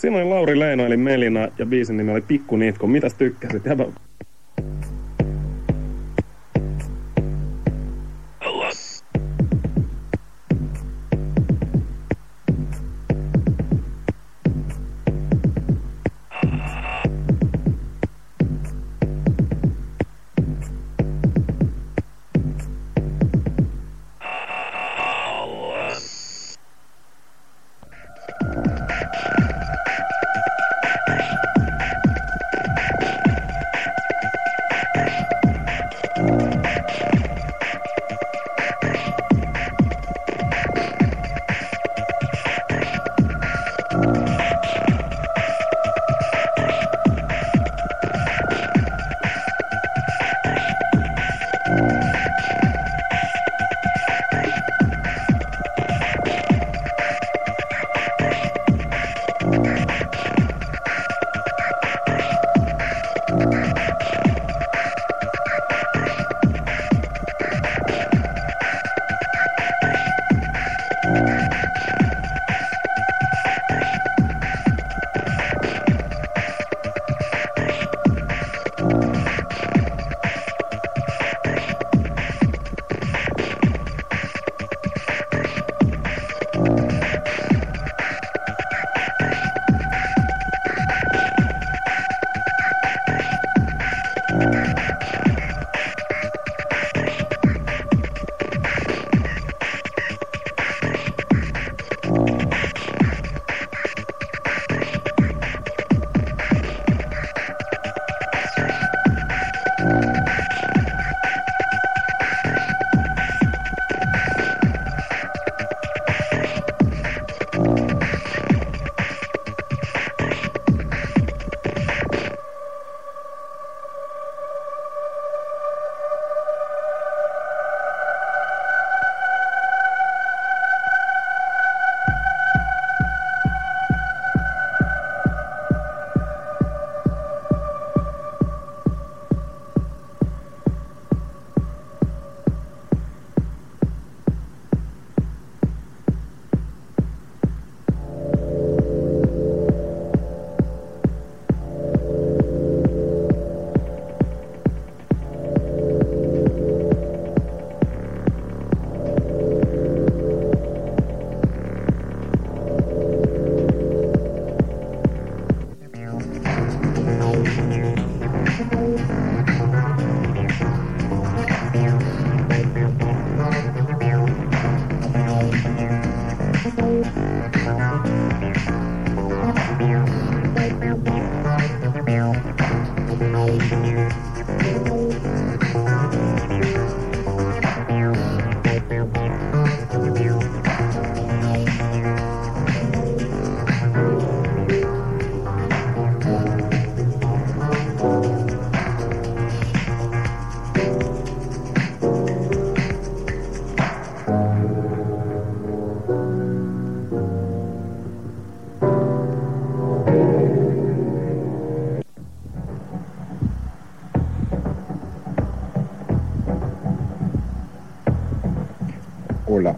Siinä oli Lauri Leino eli Melina ja biisin nimi oli Pikku Nitko. Mitäs tykkäsit? Jäbä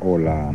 o la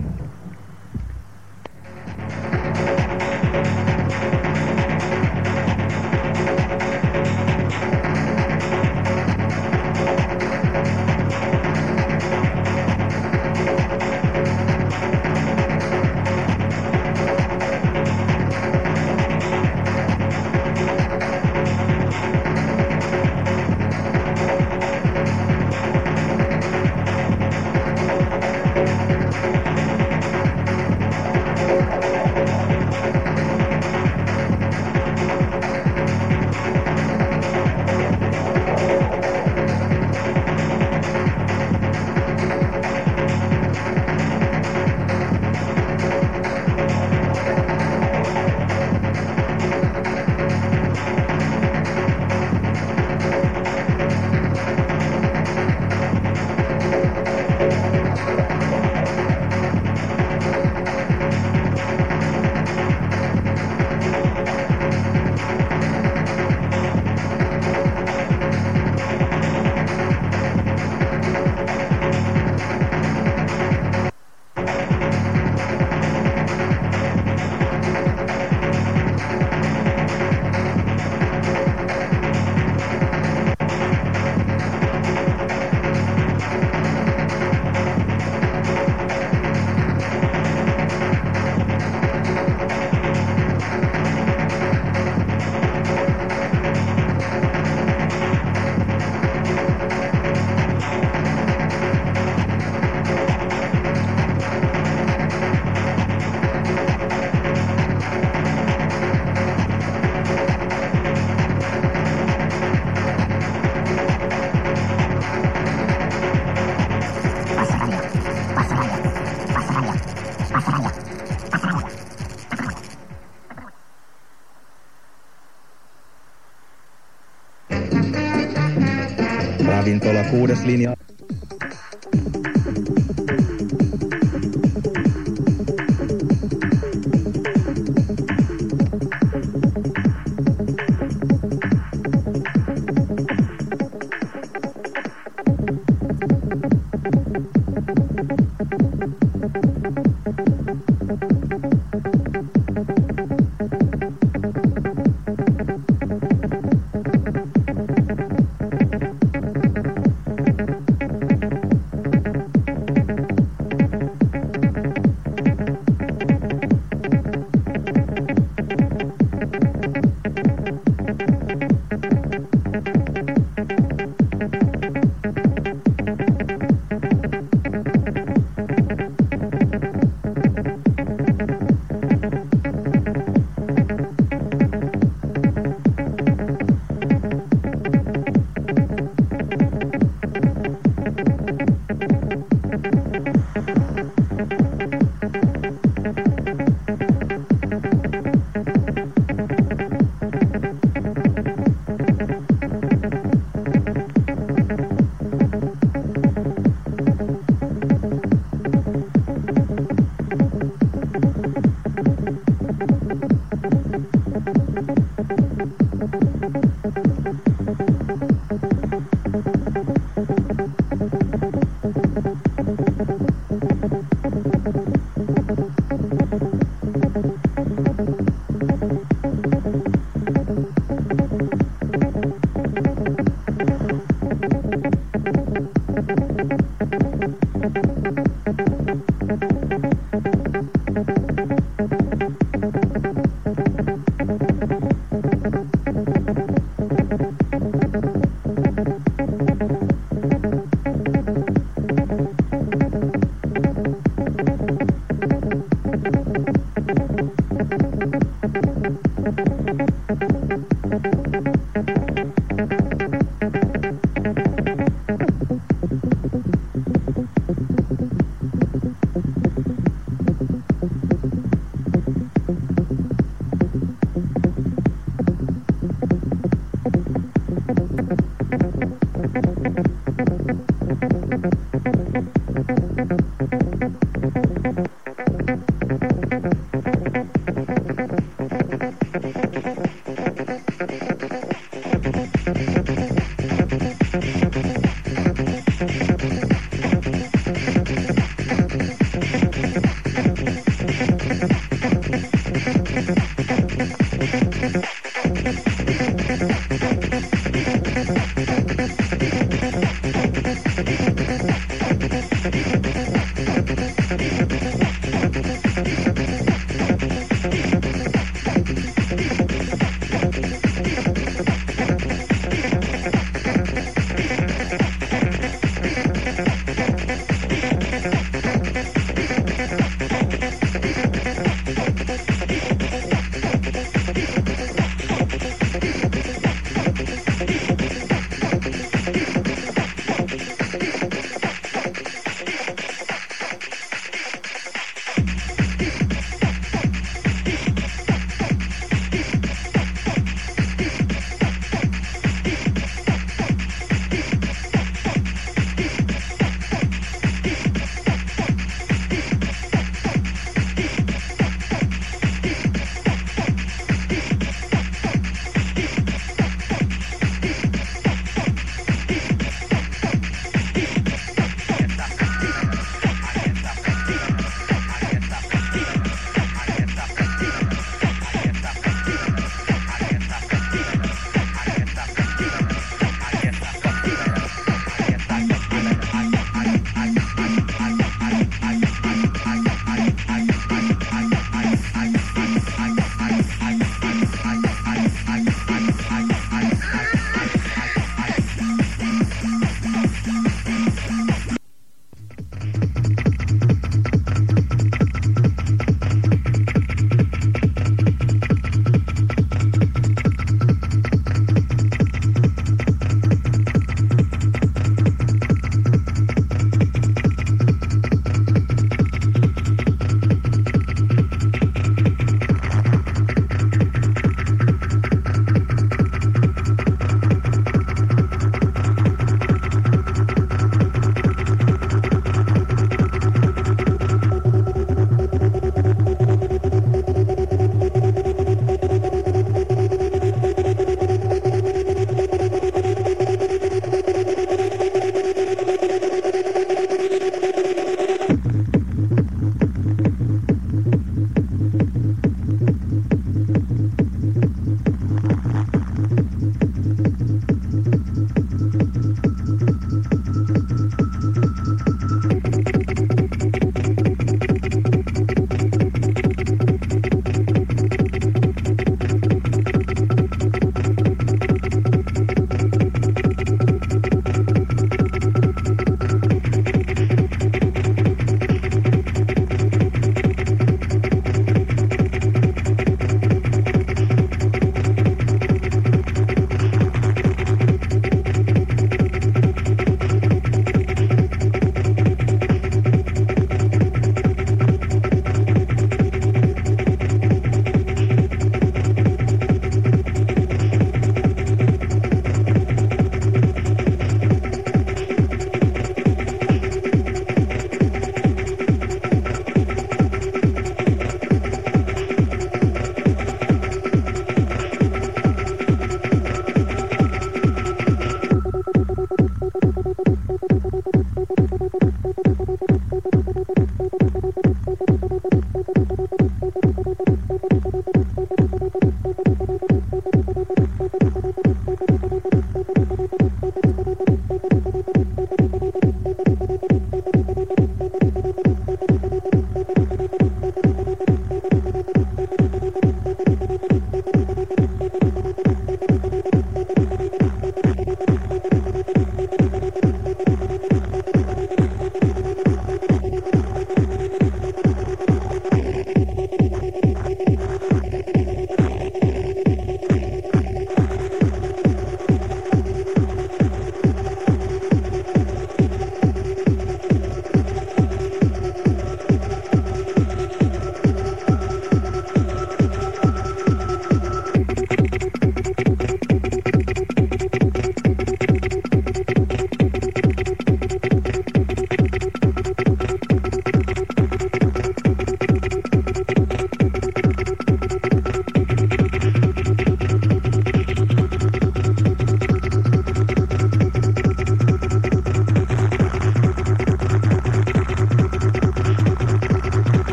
kuudes linja.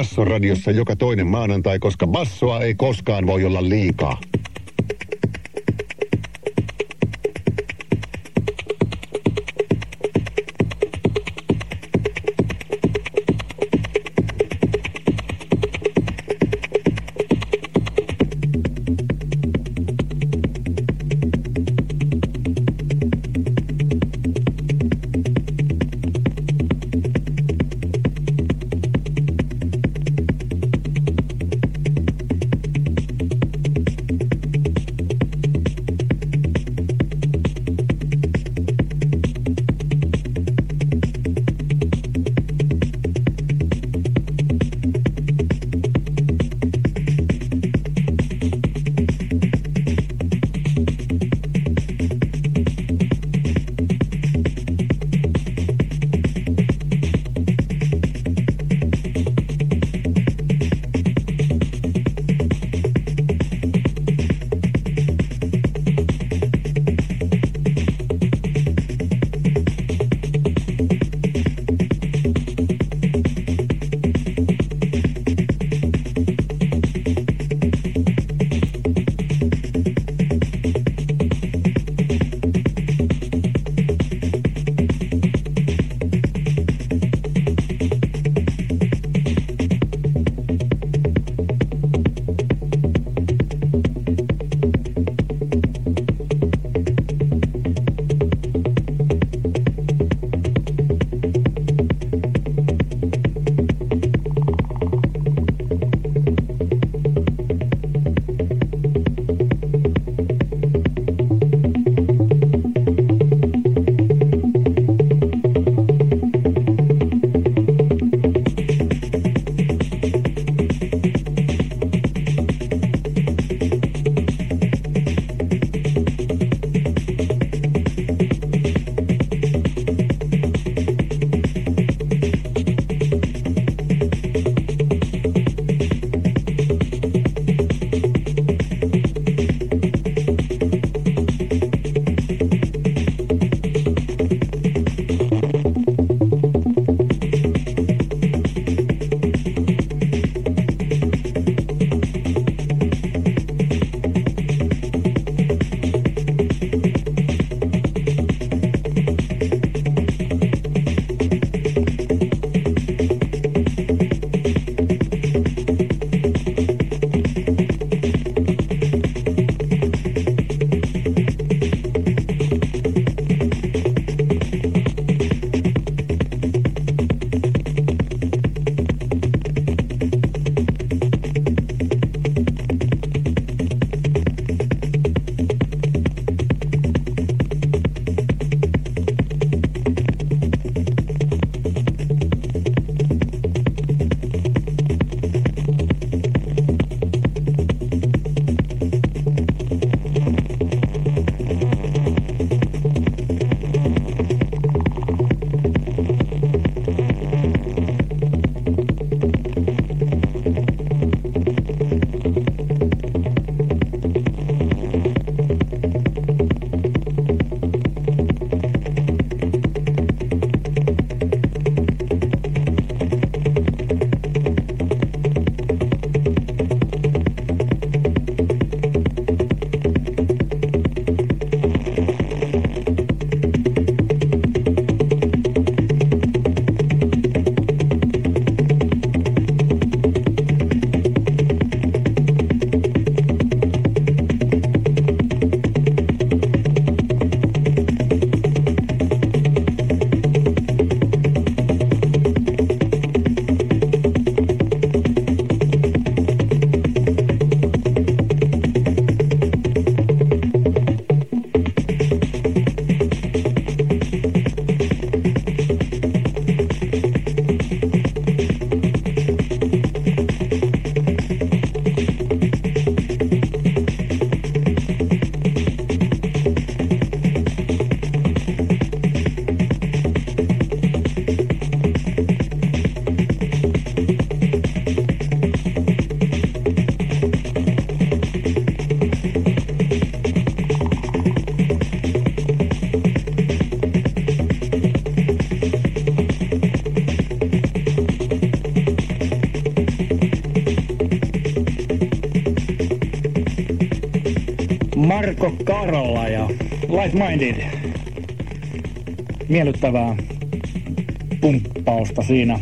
Basso-radiossa joka toinen maanantai, koska bassoa ei koskaan voi olla liikaa. Light Minded. Miellyttävää pumppausta siinä.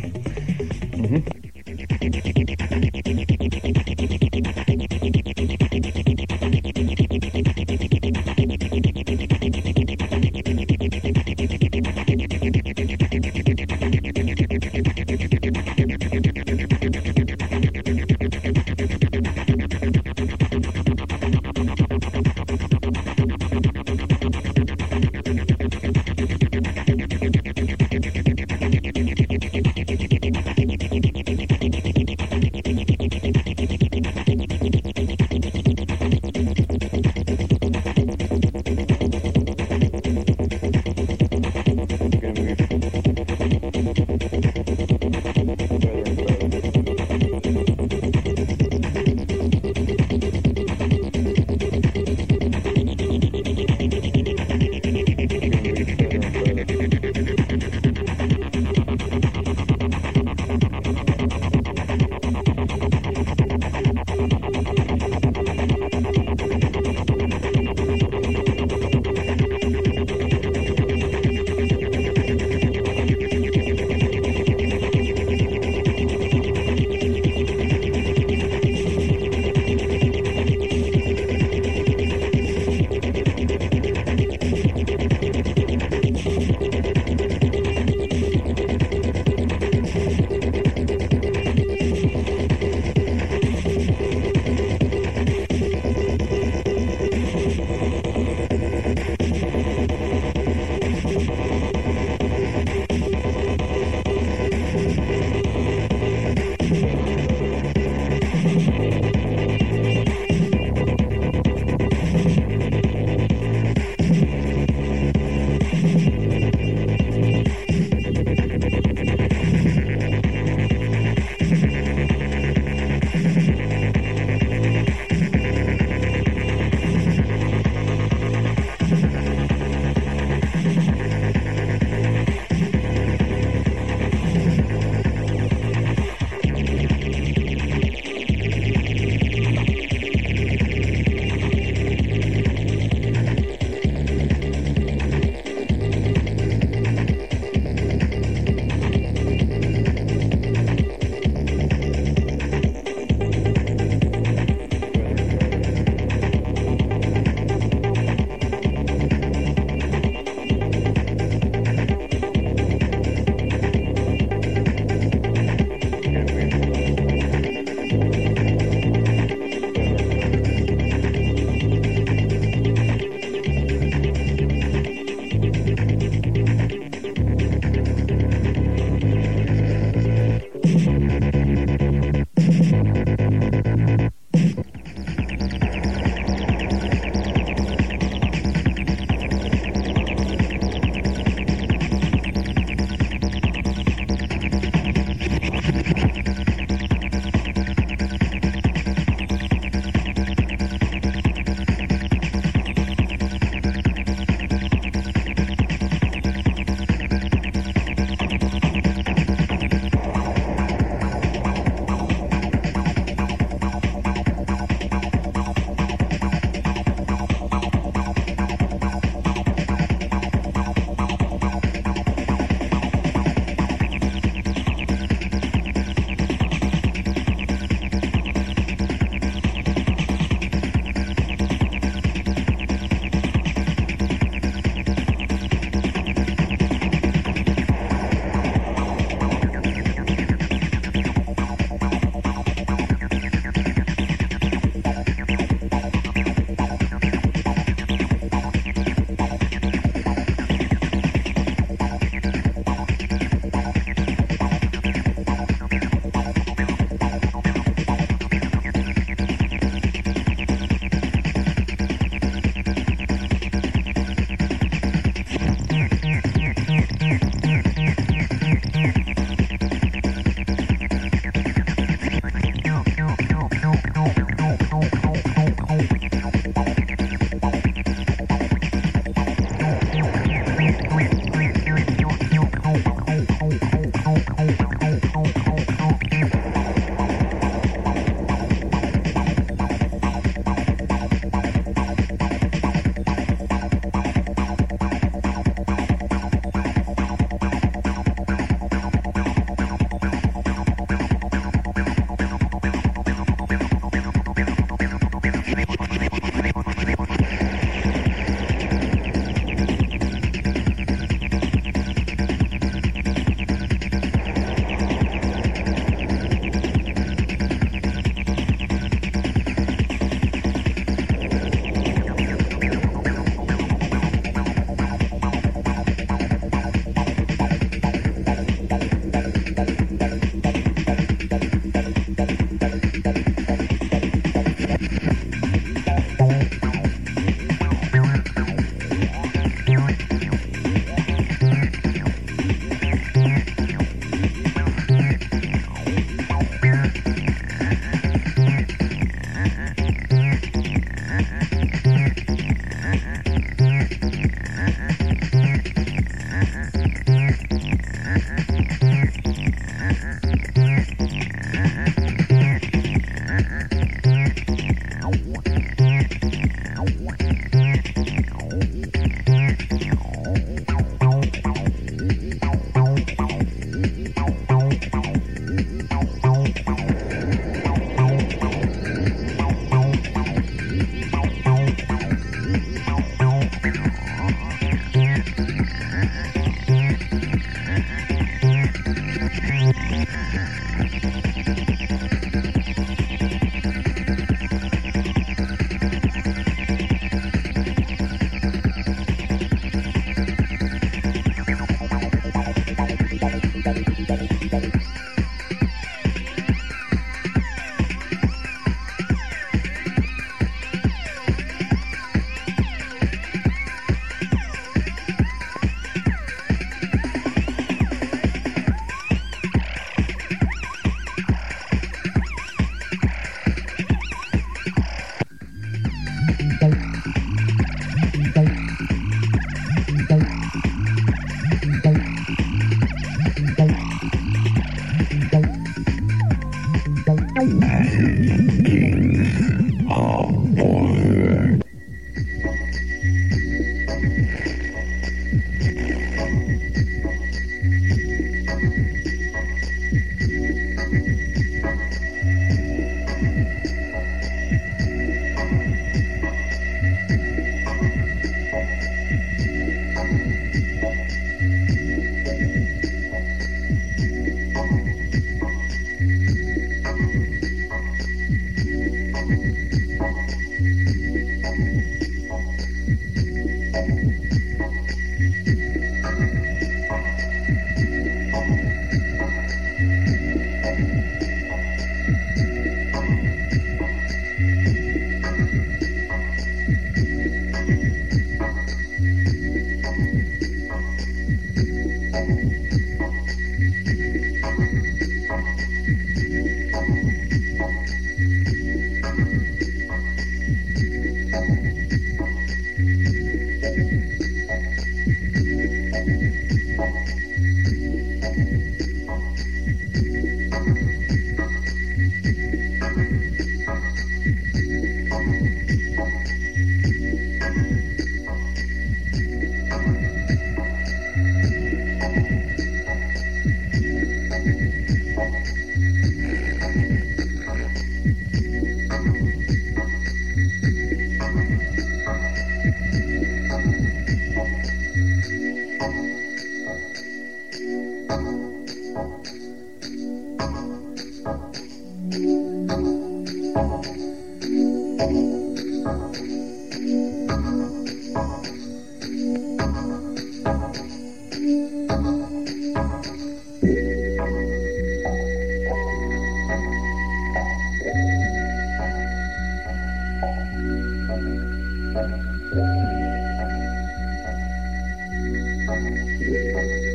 Thank